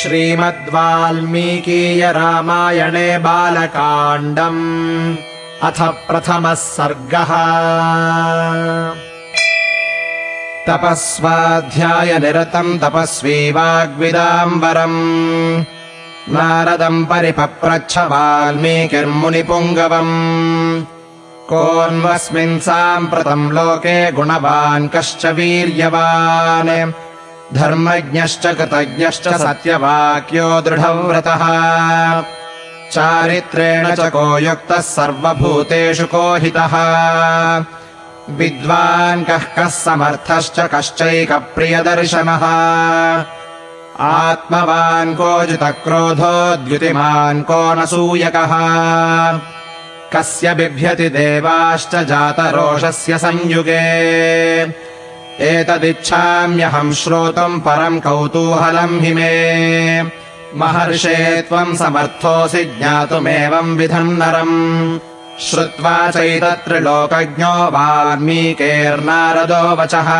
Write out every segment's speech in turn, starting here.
श्रीमद्वाल्मीकीय रामायणे बालकाण्डम् अथ प्रथमः सर्गः। तपस्वाध्यायनिरतम् तपस्वी वाग्विदाम्बरम् नारदम् परिपप्रच्छ वाल्मीकिर्मुनिपुङ्गवम् कोऽन्वस्मिन् साम्प्रतम् लोके गुणवान् कश्च वीर्यवान् धर्मज्ञश्च कृतज्ञश्च सत्यवाक्यो दृढव्रतः चारित्रेण च को युक्तः सर्वभूतेषु को हितः। विद्वान् कः कः समर्थश्च कश्चैकप्रियदर्शनः। आत्मवान् को जितक्रोधो द्युतिमान् को न सूयकः। कस्य बिभ्यति देवाश्च जातरोषस्य संयुगे एतदिच्छाम्यहम् श्रोतुम् परम् कौतूहलम् हि मे। महर्षे त्वम् समर्थोऽसि ज्ञातुमेवम् विधम् नरम्। श्रुत्वा चैतत्रिलोकज्ञो वाल्मीकेर्नारदो वचः।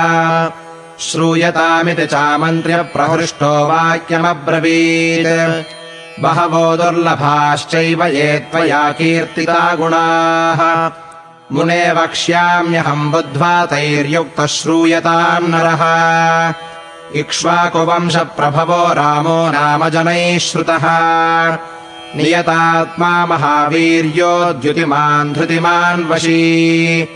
श्रूयतामिति चामन्त्र्यप्रहृष्टो वाक्यमब्रवीत्। बहवो दुर्लभाश्चैव ये त्वया कीर्तिता गुणाः मुने वक्ष्याम्यहम् बुद्ध्वा तैर्युक्तः श्रूयताम् नरः इक्ष्वाकुवंशप्रभवो रामो नाम जनैः श्रुतः नियतात्मा महावीर्यो द्युतिमान् धृतिमान् वशी।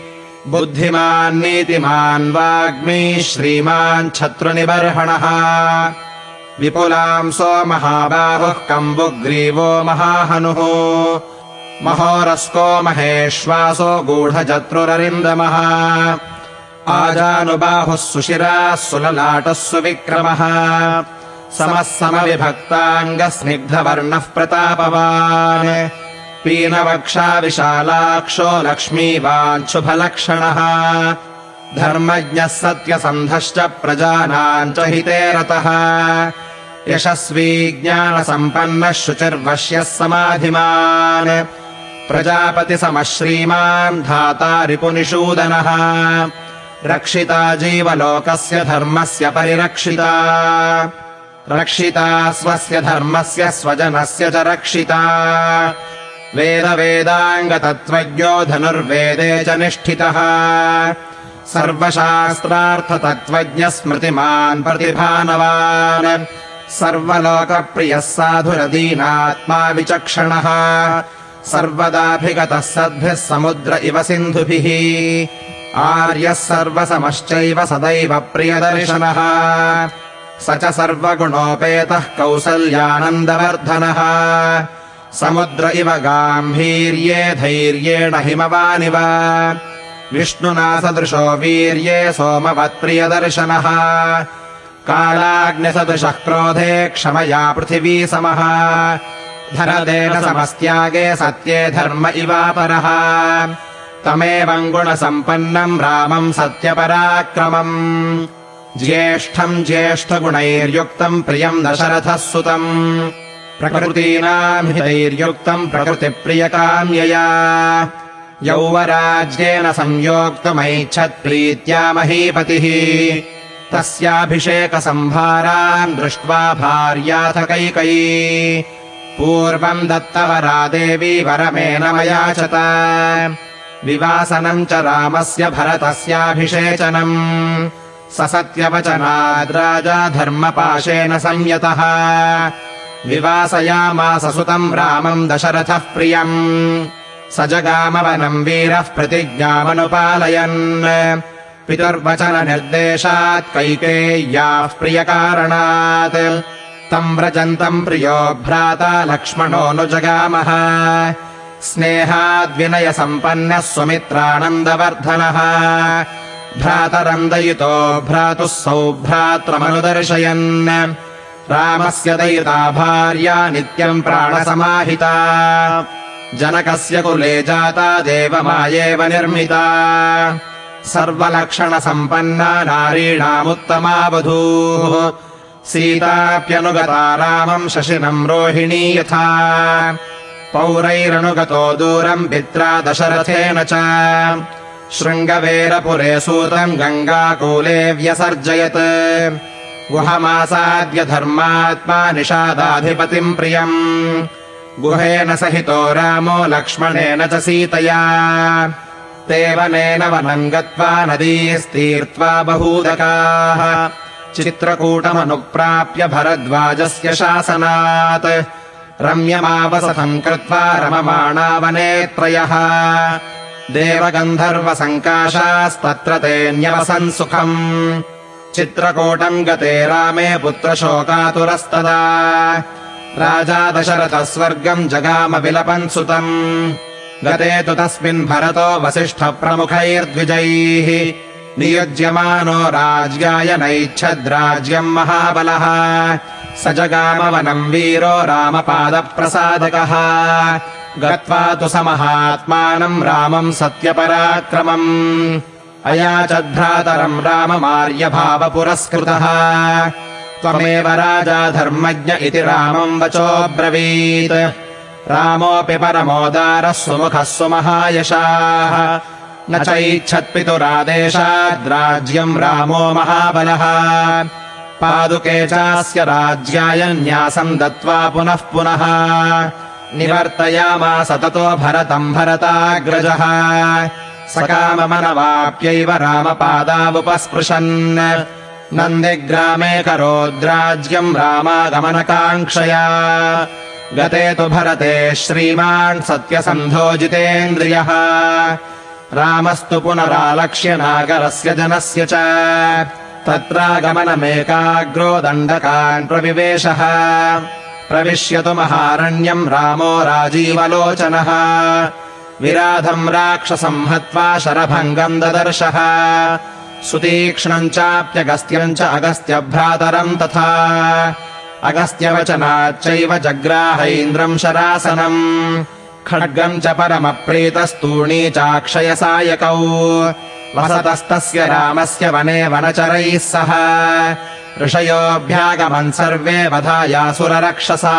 बुद्धिमान् नीतिमान् वाग्मी श्रीमान् छत्रुनिबर्हणः। विपुलांसो महाबाहुः कम्बुग्रीवो महाहनुः महोरस्को महेश्वासो गूढजत्रुररिन्दमः। आजानुबाहुः सुशिराः सुललाटः सुविक्रमः। समः समविभक्ताङ्गस्निग्धवर्णः प्रतापवान्। पीनवक्षा विशालाक्षो लक्ष्मीवाञ्छुभलक्षणः धर्मज्ञः सत्यसन्धश्च हिते रतः। यशस्वी ज्ञानसम्पन्नः शुचिर्वश्यः समाधिमान् प्रजापतिसमः श्रीमान् धाता रिपुनिषूदनः रक्षिता जीवलोकस्य धर्मस्य परिरक्षिता। रक्षिता स्वस्य धर्मस्य स्वजनस्य च रक्षिता। वेदवेदाङ्गतत्त्वज्ञो धनुर्वेदे च निष्ठितः। सर्वशास्त्रार्थतत्त्वज्ञः स्मृतिमान् प्रतिभानवान्। सर्वलोकप्रियः साधुरदीनात्मा विचक्षणः सर्वदाभिगतः सद्भिः समुद्र इव सिन्धुभिः। आर्यः सर्वसमश्चैव सदैव प्रियदर्शनः। स च सर्वगुणोपेतः कौसल्यानन्दवर्धनः। समुद्र इव गाम्भीर्ये धैर्येण हिमवानिव। विष्णुना सदृशो वीर्ये सोमवत्प्रियदर्शनः। कालाग्निसदृशः क्रोधे क्षमया पृथिवी समः धनदेन समस्त्यागे सत्ये धर्म इवापरः। तमेवम् गुणसम्पन्नम् रामम् सत्यपराक्रमम्। ज्येष्ठम् ज्येष्ठगुणैर्युक्तम् प्रियम् दशरथः सुतम्। प्रकृतीनाम् हितैर्युक्तम् प्रकृतिप्रियकाम्यया यौवराज्येन संयोक्तमैच्छत्प्रीत्या महीपतिः। तस्याभिषेकसम्भारान् दृष्ट्वा भार्याथ कैकयी पूर्वम् दत्तवरा देवी वरमेन मयाचत विवासनम् च रामस्य भरतस्याभिषेचनम्। स सत्यवचनाद् राजा धर्मपाशेन संयतः। विवासयामास सुतम् रामम् दशरथः प्रियम्। स जगामवनम् वीरः प्रतिज्ञामनुपालयन्। पितुर्वचननिर्देशात् कैकेय्याः प्रियकारणात् तम् व्रजन्तम् प्रियो भ्राता लक्ष्मणोऽनुजगामः स्नेहाद्विनयसम्पन्नः सुमित्रानन्दवर्धनः। भ्रातरम् दयितो भ्रातुः सौभ्रात्रमनुदर्शयन् रामस्य दयिता भार्या नित्यम् प्राणसमाहिता। जनकस्य कुले जाता देवमायेव निर्मिता। सर्वलक्षणसम्पन्ना नारीणामुत्तमा वधूः सीताप्यनुगता रामम् शशिनम् रोहिणी यथा। पौरैरनुगतो दूरम् पित्रा दशरथेन च। शृङ्गवेरपुरे सूतम् गङ्गाकूले व्यसर्जयत्। गुहमासाद्य धर्मात्मा निषादाधिपतिम् प्रियम्। गुहेन सहितो रामो लक्ष्मणेन च सीतया। तेवनेन वनम् गत्वा नदीस्तीर्त्वा बहूदकाः चित्रकूटमनुप्राप्य भरद्वाजस्य शासनात्। रम्यमावसथम् कृत्वा रममाणा वने त्रयः। देवगन्धर्वसङ्काशास्तत्र ते न्यवसन् सुखम्। चित्रकूटम् गते रामे पुत्रशोकातुरस्तदा। राजा दशरथः स्वर्गम् जगाम विलपन् सुतम्। गते तु तस्मिन् भरतो वसिष्ठप्रमुखैर्द्विजैः नियुज्यमानो राज्याय नैच्छद्राज्यम् महाबलः। स जगामवनम् वीरो रामपादप्रसादकः। गत्वा तु स महात्मानम् रामम् सत्यपराक्रमम्। अयाचद्भ्रातरम् राममार्यभावपुरस्कृतः। त्वमेव राजा धर्मज्ञ इति रामम् वचोऽब्रवीत्। रामोऽपि परमोदारः सुमुखः सुमहायशाः न चैच्छत्पितुरादेशाद्राज्यम् रामो महाबलः। पादुके चास्य राज्याय न्यासम् दत्त्वा पुनः पुनः। निवर्तयामास ततो भरतम् भरताग्रजः। सकाममनवाप्यैव रामपादावुपस्पृशन्। नन्दिग्रामे करोद्राज्यम् रामागमनकाङ्क्षया। गते तु भरते श्रीमान् सत्यसन्धो जितेन्द्रियः रामस्तु पुनरालक्ष्य नागरस्य जनस्य च। तत्रागमनमेकाग्रो दण्डकान् प्रविवेशः। प्रविश्यतु महारण्यम् रामो राजीवलोचनः। विराधम् राक्षसम् हत्वा शरभङ्गम् ददर्शः। सुतीक्ष्णम् चाप्यगस्त्यम् च अगस्त्यभ्रातरम् तथा। अगस्त्यवचनाच्चैव जग्राहैन्द्रम् शरासनम् खड्गम् च परमप्रीतस्तूणी चाक्षयसायकौ वसतस्तस्य रामस्य वने वनचरैः सह। ऋषयोऽभ्यागमन् सर्वे वधायासुररक्षसा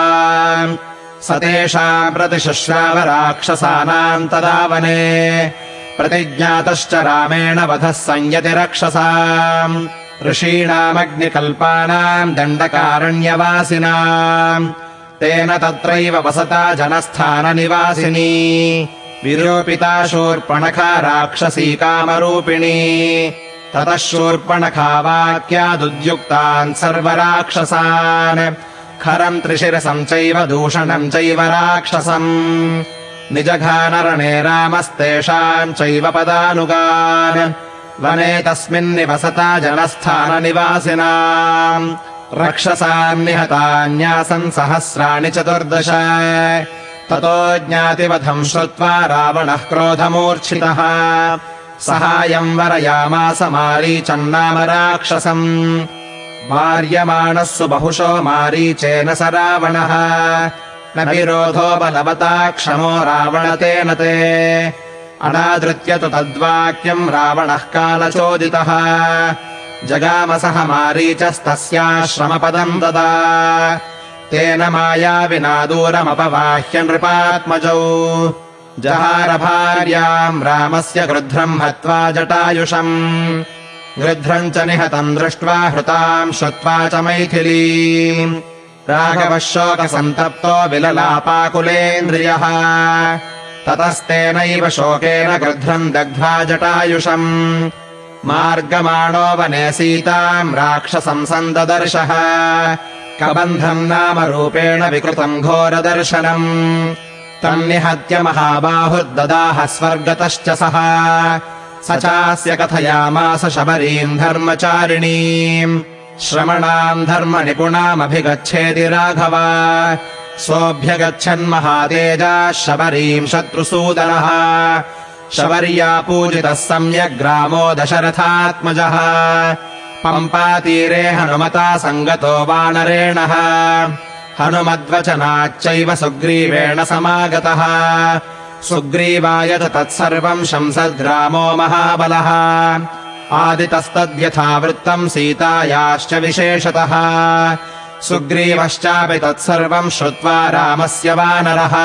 स तेषाम् प्रतिशुश्राव राक्षसानाम् तदा वने। प्रतिज्ञातश्च रामेण वधः संयति रक्षसाम्। ऋषीणामग्निकल्पानाम् दण्डकारण्यवासिनाम् तेन तत्रैव वसता जनस्थाननिवासिनी। विरोपिता शूर्पणखा राक्षसी कामरूपिणी। ततः शूर्पणखा वाक्यादुद्युक्तान् सर्वराक्षसान्। खरम् त्रिशिरसम् चैव दूषणम् चैव राक्षसम्। निजघानरणे रामस्तेषाम् चैव पदानुगान्। वने तस्मिन्निवसता जनस्थाननिवासिनाम् रक्षसान्निहतान्यासन् सहस्राणि चतुर्दश। ततो ज्ञातिवधम् श्रुत्वा रावणः क्रोधमूर्च्छितः। सहायम् वरयामास मारीचन्नाम राक्षसम्। मार्यमाणः सुबहुशो मारीचेन स रावणः। न विरोधो बलवता क्षमो रावण तेन ते। अनादृत्य तु तद्वाक्यम् रावणः कालचोदितः जगामसः मारीचस्तस्याश्रमपदम् ददा। तेन माया विना दूरमपवाह्य नृपात्मजौ। जहारभार्याम् रामस्य गृध्रम् हत्वा जटायुषम्। गृध्रम् च निहतम् दृष्ट्वा हृताम् श्रुत्वा च मैथिली। राघवः शोकसन्तप्तो विललापाकुलेन्द्रियः। ततस्तेनैव शोकेन गृध्रम् दग्ध्वा जटायुषम् मार्गमाणो वने सीताम् राक्षसम् सन्ददर्शः। कबन्धम् नाम रूपेण विकृतम् घोरदर्शनम्। तम् निहत्य महाबाहुर्ददाह स्वर्गतश्च सः। स चास्य कथयामास शबरीम् धर्मचारिणीम्। श्रमणाम् धर्मनिपुणामभिगच्छेति राघव। सोऽभ्यगच्छन्महातेजाः शबरीम् शत्रुसूदनः शबर्या पूजितः सम्यग्रामो दशरथात्मजः। पम्पातीरे हनुमता सङ्गतो वानरेणः। हनुमद्वचनाच्चैव सुग्रीवेण समागतः। सुग्रीवाय च तत्सर्वम् शंसद्रामो महाबलः। आदितस्तद्यथावृत्तम् सीतायाश्च विशेषतः। सुग्रीवश्चापि तत्सर्वम् श्रुत्वा रामस्य वानरः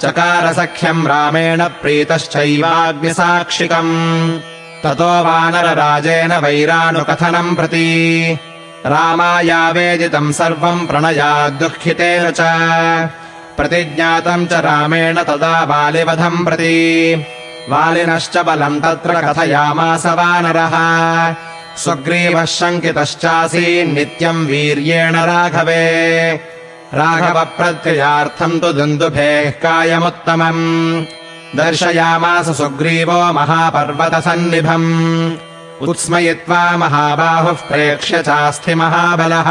चकारसख्यम् रामेण प्रीतश्चैवाग्निसाक्षिकम्। ततो वानरराजेन वैरानुकथनम् प्रति। रामायावेदितम् सर्वम् प्रणयाद्दुःखितेन च। प्रतिज्ञातम् च रामेण तदा बालिवधम् प्रति। वालिनश्च बलम् तत्र कथयामास वानरः। सुग्रीवः शङ्कितश्चासीन्नित्यम् वीर्येण राघवे राघवप्रत्ययार्थम् तु दुन्दुभेः कायमुत्तमम्। दर्शयामास सुग्रीवो महापर्वतसन्निभम्। उत्स्मयित्वा महाबाहुः प्रेक्ष्य चास्ति महाबलः।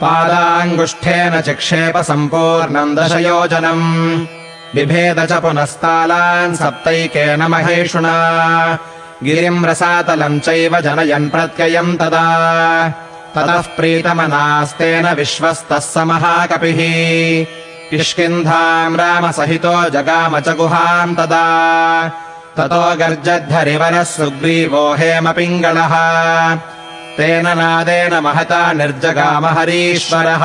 पादाङ्गुष्ठेन चिक्षेप सम्पूर्णम् दशयोजनम्। बिभेद च पुनस्तालान् सप्तैकेन महेषुणा। गिरिम् रसातलम् चैव जनयन् प्रत्ययम् तदा ततः प्रीतमनास्तेन विश्वस्तः स महाकपिः किष्किन्धाम् रामसहितो जगाम च गुहाम् तदा। ततो गर्जद्धरिवरः सुग्रीवो हेमपिङ्गळः तेन नादेन महता निर्जगाम हरीश्वरः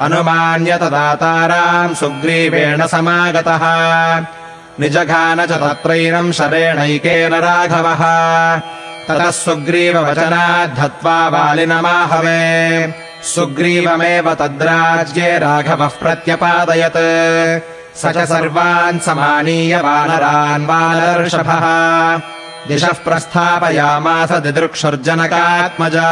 अनुमान्य तदाताराम् सुग्रीवेण समागतः। निजघान च तत्रैनम् शरेणैकेन राघवः ततः सुग्रीववचनाद्धत्वा वालिनमाहवे सुग्रीवमेव तद्राज्ये राघवः प्रत्यपादयत्। स च सर्वान् समानीय वानरान् वानर्षभः दिशः प्रस्थापयामास दिदृक्षुर्जनकात्मजा।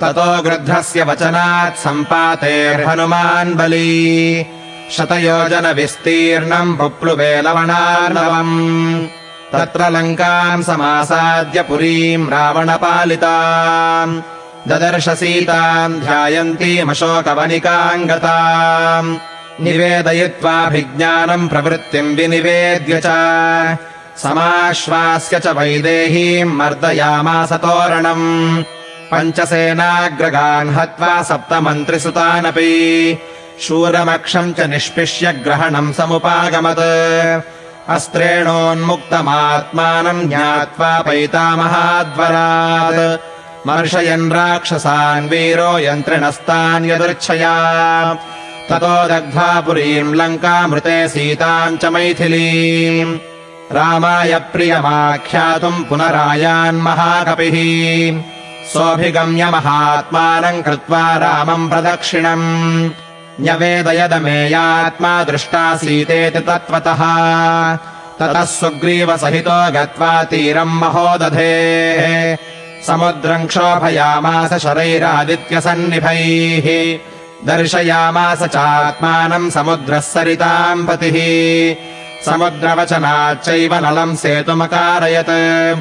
ततो गृध्रस्य वचनात् सम्पातेर्हनुमान् बली। शतयोजनविस्तीर्णम् बुप्लुवे लवणार्णवम् तत्र लङ्काम् समासाद्य पुरीम् रावणपालिताम्। ददर्श सीताम् ध्यायन्तीमशोकवनिकाम् गताम् निवेदयित्वाभिज्ञानम् प्रवृत्तिम् विनिवेद्य च। समाश्वास्य च वैदेहीम् मर्दयामास तोरणम्। पञ्चसेनाग्रगान् हत्वा सप्तमन्त्रिसुतानपि। शूरमक्षम् च निष्पिष्य ग्रहणम् समुपागमत् अस्त्रेणोन्मुक्तमात्मानम् ज्ञात्वा पैतामहाद्वरात् मर्शयन् राक्षसान् वीरो यन्त्रिणस्तान् यदृच्छया ततो दग्ध्वा पुरीम् लङ्कामृते सीताम् च मैथिलीम्। रामाय प्रियमाख्यातुम् पुनरायान् महाकपिः। सोऽभिगम्य महात्मानम् कृत्वा रामम् प्रदक्षिणम् न्यवेदयदमेयात्मा दृष्टा सीतेति तत्त्वतः। ततः सुग्रीवसहितो गत्वा तीरम् महोदधेः। समुद्रम् क्षोभयामास शरैरादित्यसन्निभैः। दर्शयामास चात्मानम् समुद्रः सरिताम् पतिः। समुद्रवचनाच्चैव नलम् सेतुमकारयत्।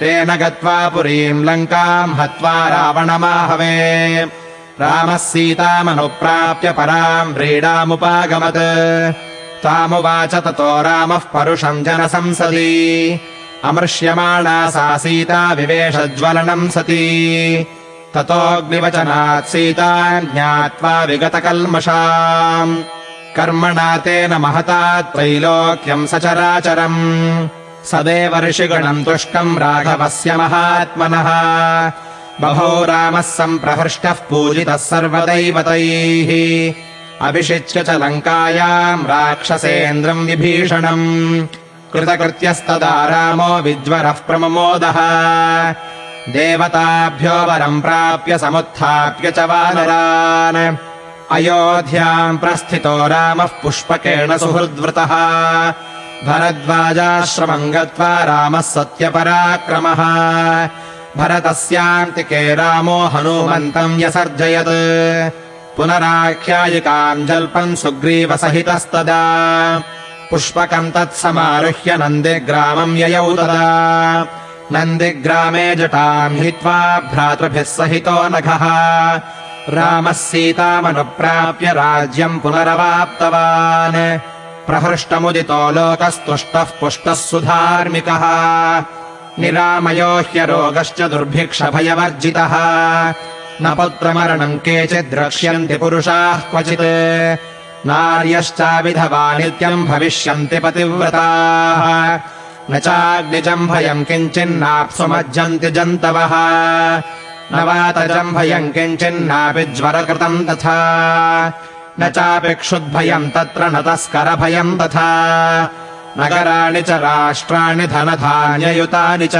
तेन गत्वा पुरीम् लङ्काम् हत्वा रावणमाहवे रामः सीतामनुप्राप्य पराम् व्रीडामुपागमत्। तामुवाच ततो रामः परुषम् जनसंसदि। अमृष्यमाणा सा सीता विवेशज्वलनम् सती। ततोऽग्निवचनात् सीता ज्ञात्वा विगतकल्मषाम्। कर्मणा तेन महता त्रैलोक्यम् सचराचरम्। सदेव ऋषिगणम् तुष्टम् राघवस्य महात्मनः बभो रामः सम्प्रहृष्टः पूजितः सर्वदैवतैः। अभिषिच्य च लङ्कायाम् राक्षसेन्द्रम् विभीषणम्। कृतकृत्यस्तदा रामो विज्वरः प्रममोदः देवताभ्यो वरम् प्राप्य समुत्थाप्य च वानरान्। अयोध्याम् प्रस्थितो रामः पुष्पकेण सुहृद्वृतः। भरद्वाजाश्रमम् गत्वा रामः सत्यपराक्रमः भरतस्यान्तिके रामो हनूमन्तम् व्यसर्जयत् पुनराख्यायिकाम् जल्पम् सुग्रीवसहितस्तदा। पुष्पकम् तत्समारुह्य नन्दिग्रामम् ययौ तदा। नन्दिग्रामे जटाम् हित्वा भ्रातृभिः सहितो नघः रामः सीतामनुप्राप्य राज्यम् पुनरवाप्तवान्। प्रहृष्टमुदितो लोकस्तुष्टः पुष्टः सुधार्मिकः निरामयो ह्यरोगश्च दुर्भिक्षभयवर्जितः। न पुत्रमरणम् केचिद्रक्ष्यन्ति पुरुषाः क्वचित्। नार्यश्चाविधवा नित्यम् भविष्यन्ति पतिव्रताः। न चाग्निजम् भयम् किञ्चिन्नाप्सुमज्जन्ति जन्तवः। न वातजम् भयम् किञ्चिन्नापि ज्वरकृतम् तथा। न चापि क्षुद्भयम् तत्र न तस्करभयम् तथा नगराणि च राष्ट्राणि धनधान्ययुतानि च।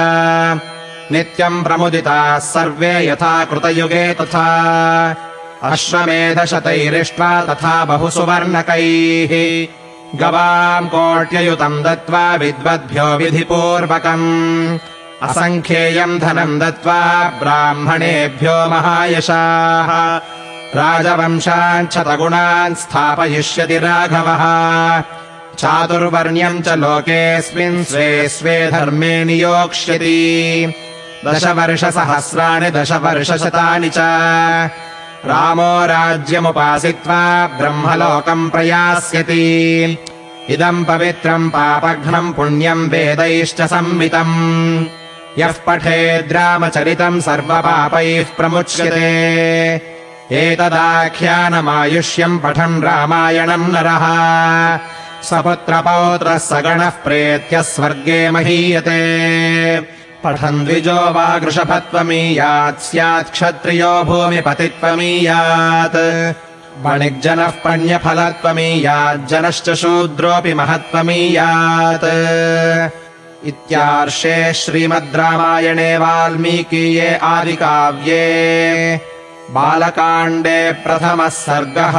नित्यम् प्रमुदिताः सर्वे यथा कृतयुगे तथा। अश्वमेधशतैरिष्ट्वा तथा बहु सुवर्णकैः गवाम् कोट्ययुतम् दत्त्वा विद्वद्भ्यो विधिपूर्वकम्। असङ्ख्येयम् धनम् दत्त्वा ब्राह्मणेभ्यो महायशाः। राजवंशान् स्थापयिष्यति राघवः चातुर्वर्ण्यम् च लोकेऽस्मिन् स्वे स्वे धर्मे नियोक्ष्यति। दशवर्षसहस्राणि दशवर्षशतानि च। रामो राज्यमुपासित्वा ब्रह्मलोकम् प्रयास्यति। इदम् पवित्रम् पापघ्नम् पुण्यम् वेदैश्च संवितम् यः पठेद्रामचरितम् सर्वपापैः प्रमुच्यते। एतदाख्यानमायुष्यम् पठन् रामायणम् नरः सपुत्रपौत्रः सगणः प्रेत्य स्वर्गे महीयते। पठन् द्विजो वा वृषभत्वमीयात् स्यात् क्षत्रियो भूमिपतित्वमीयात्। वणिग्जनः पण्यफलत्वमीयाज्जनश्च शूद्रोऽपि महत्त्वमीयात्। इत्यार्षे श्रीमद् रामायणे वाल्मीकीये आदिकाव्ये। बालकाण्डे प्रथमः सर्गः